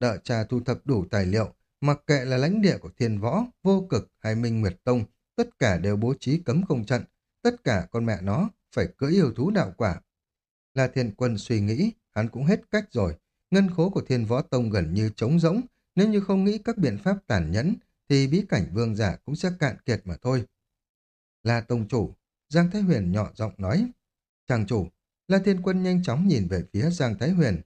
Speaker 1: Đợi cha thu thập đủ tài liệu, mặc kệ là lãnh địa của thiên võ, vô cực hay minh nguyệt tông, tất cả đều bố trí cấm không trận, tất cả con mẹ nó phải cưỡi yêu thú đạo quả. Là thiên quân suy nghĩ, hắn cũng hết cách rồi. Ngân khố của thiên võ tông gần như trống rỗng, nếu như không nghĩ các biện pháp tàn nhẫn, thì bí cảnh vương giả cũng sẽ cạn kiệt mà thôi. Là tông chủ, Giang Thái Huyền nhỏ giọng nói. Chàng chủ, La Thiên Quân nhanh chóng nhìn về phía Giang Thái Huyền.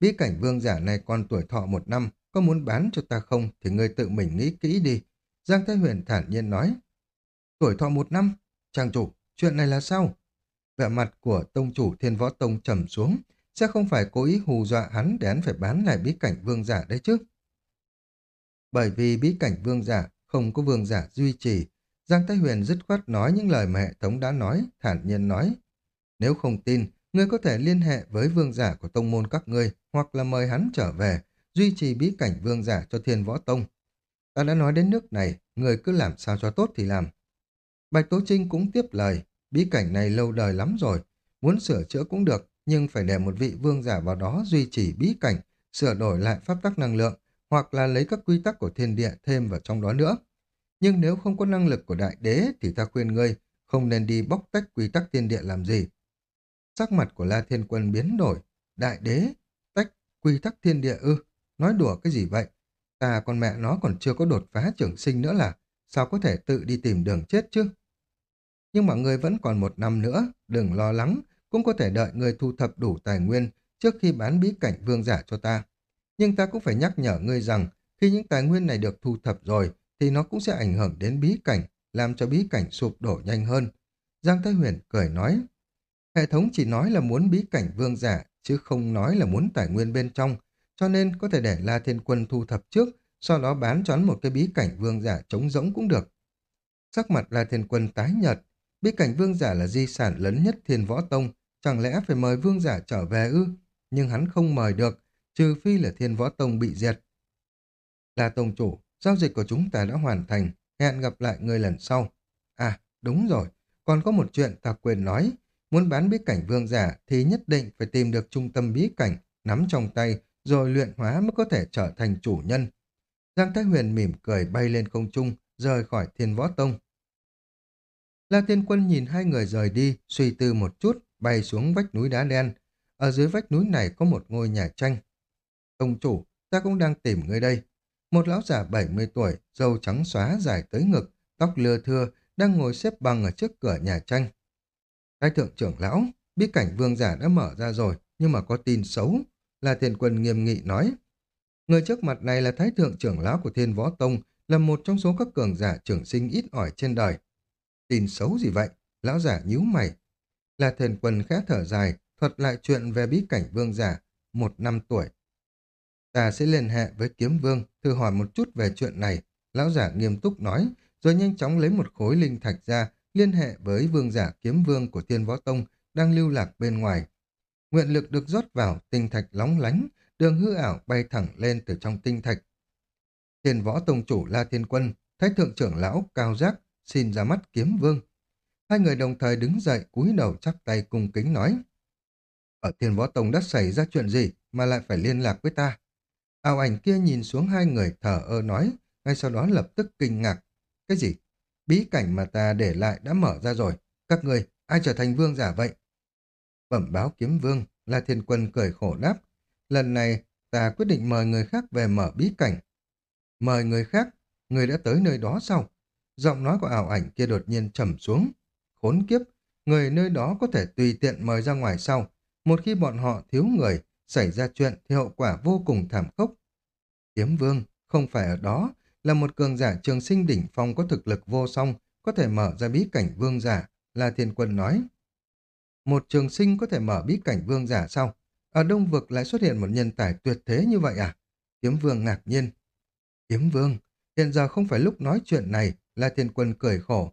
Speaker 1: Bí cảnh vương giả này còn tuổi thọ một năm, có muốn bán cho ta không thì ngươi tự mình nghĩ kỹ đi. Giang Thái Huyền thản nhiên nói. Tuổi thọ một năm, chàng chủ, chuyện này là sao? Vẻ mặt của tông chủ thiên võ tông trầm xuống, sẽ không phải cố ý hù dọa hắn để hắn phải bán lại bí cảnh vương giả đấy chứ. Bởi vì bí cảnh vương giả không có vương giả duy trì, Giang Thái Huyền dứt khoát nói những lời mà hệ thống đã nói, thản nhiên nói. Nếu không tin, ngươi có thể liên hệ với vương giả của tông môn các ngươi hoặc là mời hắn trở về, duy trì bí cảnh vương giả cho thiên võ tông. Ta đã nói đến nước này, người cứ làm sao cho tốt thì làm. Bạch Tố Trinh cũng tiếp lời, bí cảnh này lâu đời lắm rồi, muốn sửa chữa cũng được, nhưng phải để một vị vương giả vào đó duy trì bí cảnh, sửa đổi lại pháp tắc năng lượng, hoặc là lấy các quy tắc của thiên địa thêm vào trong đó nữa. Nhưng nếu không có năng lực của đại đế thì ta khuyên ngươi không nên đi bóc tách quy tắc thiên địa làm gì. Sắc mặt của La Thiên Quân biến đổi. Đại đế, tách quy tắc thiên địa ư, nói đùa cái gì vậy? Ta con mẹ nó còn chưa có đột phá trưởng sinh nữa là sao có thể tự đi tìm đường chết chứ? Nhưng mà ngươi vẫn còn một năm nữa, đừng lo lắng, cũng có thể đợi ngươi thu thập đủ tài nguyên trước khi bán bí cảnh vương giả cho ta. Nhưng ta cũng phải nhắc nhở ngươi rằng, khi những tài nguyên này được thu thập rồi, thì nó cũng sẽ ảnh hưởng đến bí cảnh, làm cho bí cảnh sụp đổ nhanh hơn. Giang Thái Huyền cười nói, hệ thống chỉ nói là muốn bí cảnh vương giả, chứ không nói là muốn tài nguyên bên trong, cho nên có thể để La Thiên Quân thu thập trước, sau đó bán cho một cái bí cảnh vương giả trống rỗng cũng được. Sắc mặt La Thiên Quân tái nhợt, bí cảnh vương giả là di sản lớn nhất thiên võ tông, chẳng lẽ phải mời vương giả trở về ư? Nhưng hắn không mời được, trừ phi là thiên võ tông bị diệt. La tông chủ, giao dịch của chúng ta đã hoàn thành, hẹn gặp lại người lần sau. À, đúng rồi, còn có một chuyện ta quên nói. Muốn bán bí cảnh vương giả thì nhất định phải tìm được trung tâm bí cảnh, nắm trong tay, rồi luyện hóa mới có thể trở thành chủ nhân. Giang Thái Huyền mỉm cười bay lên không trung, rời khỏi thiên võ tông. La Thiên Quân nhìn hai người rời đi, suy tư một chút, bay xuống vách núi đá đen. Ở dưới vách núi này có một ngôi nhà tranh. Ông chủ, ta cũng đang tìm người đây. Một lão giả 70 tuổi, râu trắng xóa dài tới ngực, tóc lưa thưa, đang ngồi xếp bằng ở trước cửa nhà tranh. Thái thượng trưởng lão, biết cảnh vương giả đã mở ra rồi, nhưng mà có tin xấu, là thiên quân nghiêm nghị nói. Người trước mặt này là Thái Thượng trưởng lão của Thiên Võ Tông, là một trong số các cường giả trưởng sinh ít ỏi trên đời. Tin xấu gì vậy? Lão giả nhíu mày. Là thiền quân khẽ thở dài, thuật lại chuyện về bí cảnh vương giả, một năm tuổi. Ta sẽ liên hệ với kiếm vương, thử hỏi một chút về chuyện này. Lão giả nghiêm túc nói, rồi nhanh chóng lấy một khối linh thạch ra, liên hệ với vương giả kiếm vương của Thiên Võ Tông đang lưu lạc bên ngoài. Nguyện lực được rót vào, tinh thạch lóng lánh, đường hư ảo bay thẳng lên từ trong tinh thạch. Thiên Võ Tông chủ La Thiên Quân, Thái Thượng trưởng lão Cao Giác xin ra mắt kiếm vương. Hai người đồng thời đứng dậy cúi đầu chắp tay cung kính nói. Ở Thiên Võ Tông đã xảy ra chuyện gì mà lại phải liên lạc với ta? Ảo ảnh kia nhìn xuống hai người thở ơ nói, ngay sau đó lập tức kinh ngạc. Cái gì? Bí cảnh mà ta để lại đã mở ra rồi. Các người, ai trở thành vương giả vậy? Bẩm báo kiếm vương, là thiên quân cười khổ đáp. Lần này, ta quyết định mời người khác về mở bí cảnh. Mời người khác? Người đã tới nơi đó sao? Giọng nói của ảo ảnh kia đột nhiên trầm xuống. Khốn kiếp, người nơi đó có thể tùy tiện mời ra ngoài sau. Một khi bọn họ thiếu người, xảy ra chuyện thì hậu quả vô cùng thảm khốc. Kiếm vương, không phải ở đó, là một cường giả trường sinh đỉnh phong có thực lực vô song, có thể mở ra bí cảnh vương giả, là thiên quân nói. Một trường sinh có thể mở bí cảnh vương giả sao? Ở Đông Vực lại xuất hiện một nhân tài tuyệt thế như vậy à? Kiếm vương ngạc nhiên. Kiếm vương, hiện giờ không phải lúc nói chuyện này, là thiên quân cười khổ.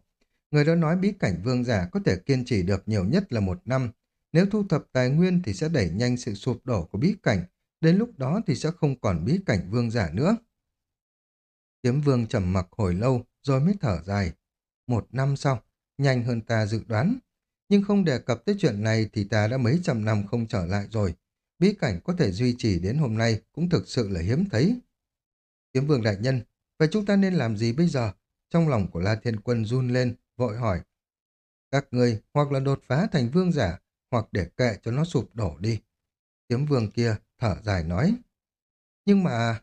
Speaker 1: Người đó nói bí cảnh vương giả có thể kiên trì được nhiều nhất là một năm. Nếu thu thập tài nguyên thì sẽ đẩy nhanh sự sụp đổ của bí cảnh. Đến lúc đó thì sẽ không còn bí cảnh vương giả nữa. Kiếm vương trầm mặc hồi lâu rồi mới thở dài. Một năm sau, nhanh hơn ta dự đoán. Nhưng không đề cập tới chuyện này thì ta đã mấy trăm năm không trở lại rồi. Bí cảnh có thể duy trì đến hôm nay cũng thực sự là hiếm thấy. Kiếm vương đại nhân, vậy chúng ta nên làm gì bây giờ? Trong lòng của La Thiên Quân run lên, vội hỏi. Các người hoặc là đột phá thành vương giả, hoặc để kệ cho nó sụp đổ đi. Kiếm vương kia thở dài nói. Nhưng mà...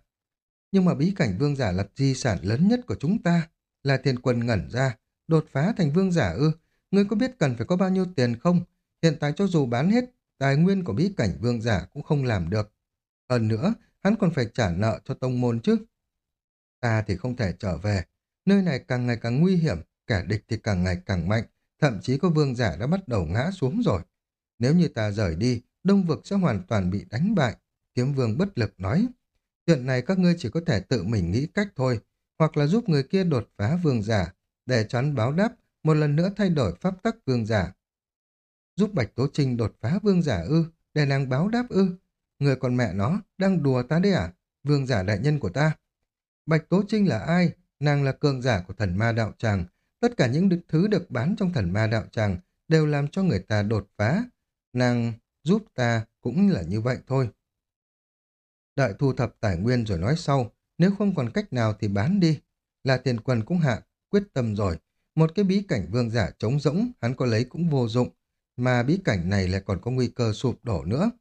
Speaker 1: Nhưng mà bí cảnh vương giả là di sản lớn nhất của chúng ta. la thiên quân ngẩn ra, đột phá thành vương giả ư. Ngươi có biết cần phải có bao nhiêu tiền không? Hiện tại cho dù bán hết, tài nguyên của bí cảnh vương giả cũng không làm được. Hơn nữa, hắn còn phải trả nợ cho tông môn chứ. Ta thì không thể trở về. Nơi này càng ngày càng nguy hiểm, kẻ địch thì càng ngày càng mạnh, thậm chí có vương giả đã bắt đầu ngã xuống rồi. Nếu như ta rời đi, đông vực sẽ hoàn toàn bị đánh bại. Kiếm vương bất lực nói. Chuyện này các ngươi chỉ có thể tự mình nghĩ cách thôi, hoặc là giúp người kia đột phá vương giả, để chắn báo đáp, một lần nữa thay đổi pháp tắc vương giả. Giúp Bạch Tố Trinh đột phá vương giả ư, để nàng báo đáp ư. Người con mẹ nó, đang đùa ta đấy à? Vương giả đại nhân của ta. Bạch Tố Trinh là ai? Nàng là cường giả của thần ma đạo tràng. Tất cả những thứ được bán trong thần ma đạo tràng đều làm cho người ta đột phá. Nàng giúp ta cũng là như vậy thôi. Đợi thu thập tài nguyên rồi nói sau, nếu không còn cách nào thì bán đi. Là tiền quần cũng hạ, quyết tâm rồi. Một cái bí cảnh vương giả trống rỗng, hắn có lấy cũng vô dụng, mà bí cảnh này lại còn có nguy cơ sụp đổ nữa.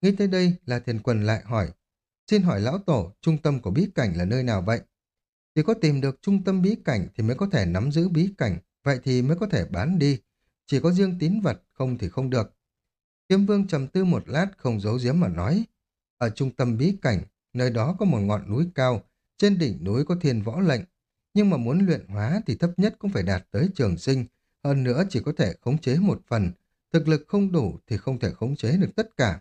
Speaker 1: Nghĩ tới đây là thiên quân lại hỏi, xin hỏi lão tổ, trung tâm của bí cảnh là nơi nào vậy? Chỉ có tìm được trung tâm bí cảnh thì mới có thể nắm giữ bí cảnh, vậy thì mới có thể bán đi. Chỉ có riêng tín vật, không thì không được. Kiếm vương trầm tư một lát không giấu giếm mà nói, ở trung tâm bí cảnh, nơi đó có một ngọn núi cao, trên đỉnh núi có thiên võ lệnh. Nhưng mà muốn luyện hóa thì thấp nhất cũng phải đạt tới trường sinh, hơn nữa chỉ có thể khống chế một phần. Thực lực không đủ thì không thể khống chế được tất cả.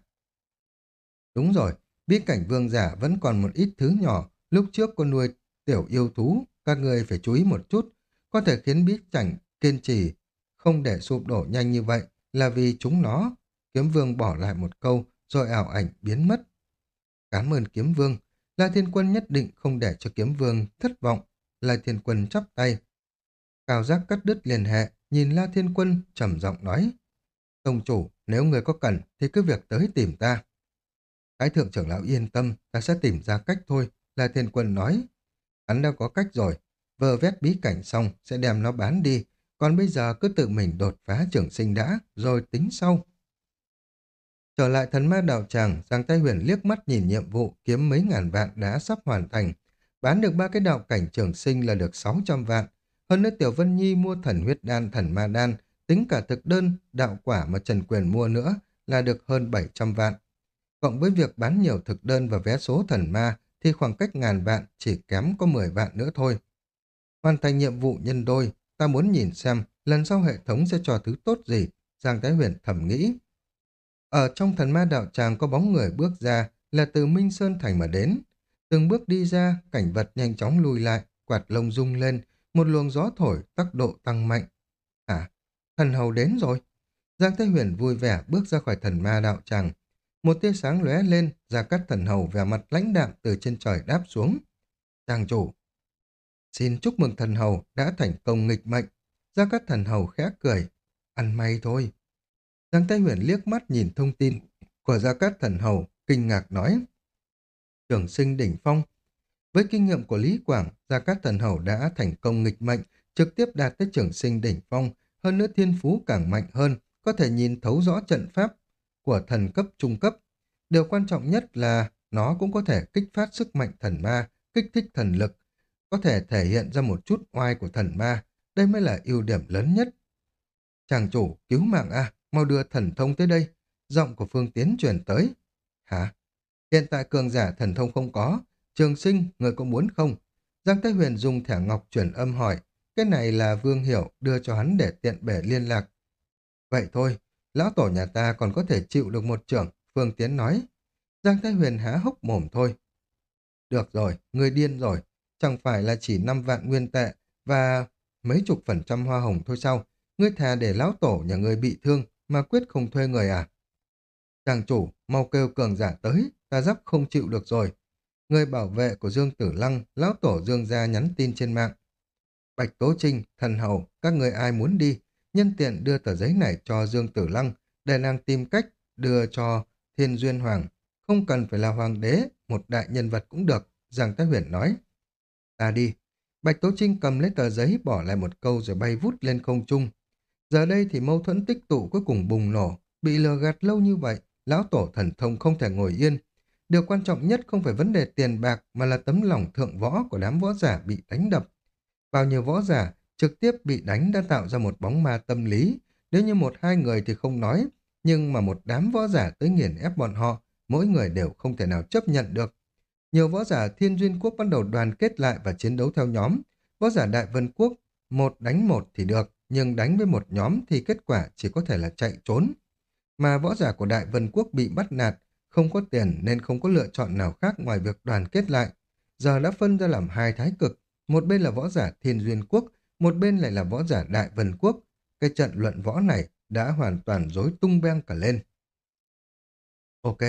Speaker 1: Đúng rồi, bí cảnh vương giả vẫn còn một ít thứ nhỏ, lúc trước con nuôi tiểu yêu thú, các người phải chú ý một chút, có thể khiến bí cảnh kiên trì, không để sụp đổ nhanh như vậy là vì chúng nó. Kiếm vương bỏ lại một câu, rồi ảo ảnh biến mất. Cảm ơn kiếm vương. La Thiên Quân nhất định không để cho kiếm vương thất vọng. La Thiên Quân chắp tay. Cao giác cắt đứt liên hệ, nhìn La Thiên Quân trầm giọng nói. Tông chủ, nếu người có cần thì cứ việc tới tìm ta. Thái thượng trưởng lão yên tâm, ta sẽ tìm ra cách thôi. La Thiên Quân nói. Hắn đã có cách rồi. Vờ vét bí cảnh xong sẽ đem nó bán đi. Còn bây giờ cứ tự mình đột phá trưởng sinh đã, rồi tính sau. Trở lại thần ma đạo tràng, Giang Tay Huyền liếc mắt nhìn nhiệm vụ kiếm mấy ngàn vạn đã sắp hoàn thành. Bán được ba cái đạo cảnh trường sinh là được 600 vạn. Hơn nữa Tiểu Vân Nhi mua thần huyết đan, thần ma đan, tính cả thực đơn, đạo quả mà Trần Quyền mua nữa là được hơn 700 vạn. Cộng với việc bán nhiều thực đơn và vé số thần ma thì khoảng cách ngàn vạn chỉ kém có 10 vạn nữa thôi. Hoàn thành nhiệm vụ nhân đôi, ta muốn nhìn xem lần sau hệ thống sẽ cho thứ tốt gì, Giang Thái Huyền thầm nghĩ. Ở trong thần ma đạo tràng có bóng người bước ra là từ Minh Sơn Thành mà đến. Từng bước đi ra, cảnh vật nhanh chóng lùi lại, quạt lông rung lên, một luồng gió thổi, tốc độ tăng mạnh. À, thần hầu đến rồi. Giang Thế Huyền vui vẻ bước ra khỏi thần ma đạo tràng. Một tia sáng lóe lên, ra cắt thần hầu vẻ mặt lãnh đạm từ trên trời đáp xuống. tràng chủ, xin chúc mừng thần hầu đã thành công nghịch mệnh. Gia Cát Thần Hầu khẽ cười. Ăn may thôi. Giang thế Huyền liếc mắt nhìn thông tin của Gia Cát Thần Hầu, kinh ngạc nói. Trưởng sinh đỉnh phong. Với kinh nghiệm của Lý Quảng, Gia Cát Thần Hầu đã thành công nghịch mệnh, trực tiếp đạt tới trưởng sinh đỉnh phong, hơn nữa thiên phú càng mạnh hơn, có thể nhìn thấu rõ trận pháp của thần cấp trung cấp. Điều quan trọng nhất là nó cũng có thể kích phát sức mạnh thần ma, kích thích thần lực, có thể thể hiện ra một chút oai của thần ma, đây mới là ưu điểm lớn nhất. Chàng chủ, cứu mạng à, mau đưa thần thông tới đây. Giọng của Phương Tiến truyền tới. Hả? Hiện tại cường giả thần thông không có. Trường sinh, người có muốn không? Giang Thái Huyền dùng thẻ ngọc chuyển âm hỏi. Cái này là Vương Hiểu đưa cho hắn để tiện bể liên lạc. Vậy thôi, lão tổ nhà ta còn có thể chịu được một trưởng, Phương Tiến nói. Giang Thái Huyền há hốc mồm thôi. Được rồi, người điên rồi. Chẳng phải là chỉ 5 vạn nguyên tệ và mấy chục phần trăm hoa hồng thôi sao? Ngươi thà để lão tổ nhà ngươi bị thương mà quyết không thuê người à? Chàng chủ, mau kêu cường giả tới, ta dắp không chịu được rồi. Người bảo vệ của Dương Tử Lăng, lão tổ Dương gia nhắn tin trên mạng. Bạch Tố Trinh, thần hầu, các người ai muốn đi, nhân tiện đưa tờ giấy này cho Dương Tử Lăng, để nàng tìm cách đưa cho Thiên Duyên Hoàng. Không cần phải là hoàng đế, một đại nhân vật cũng được, Giang Thái Huyền nói. Ta đi, Bạch Tố Trinh cầm lấy tờ giấy bỏ lại một câu rồi bay vút lên không trung. Giờ đây thì mâu thuẫn tích tụ cuối cùng bùng nổ. Bị lừa gạt lâu như vậy, lão tổ thần thông không thể ngồi yên. Điều quan trọng nhất không phải vấn đề tiền bạc mà là tấm lòng thượng võ của đám võ giả bị đánh đập. Bao nhiêu võ giả trực tiếp bị đánh đã tạo ra một bóng ma tâm lý. Nếu như một hai người thì không nói, nhưng mà một đám võ giả tới nghiền ép bọn họ, mỗi người đều không thể nào chấp nhận được. Nhiều võ giả thiên duyên quốc bắt đầu đoàn kết lại và chiến đấu theo nhóm. Võ giả đại vân quốc, một đánh một thì được, nhưng đánh với một nhóm thì kết quả chỉ có thể là chạy trốn. Mà võ giả của đại vân quốc bị bắt nạt, không có tiền nên không có lựa chọn nào khác ngoài việc đoàn kết lại. Giờ đã phân ra làm hai thái cực, một bên là võ giả thiên duyên quốc, một bên lại là võ giả đại vân quốc. Cái trận luận võ này đã hoàn toàn rối tung beng cả lên. Ok,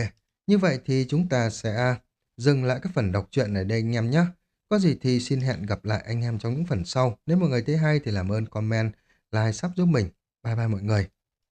Speaker 1: như vậy thì chúng ta sẽ dừng lại cái phần đọc truyện này đây anh em nhé. Có gì thì xin hẹn gặp lại anh em trong những phần sau. Nếu mọi người thấy hay thì làm ơn comment, like, sub giúp mình. Bye bye mọi người.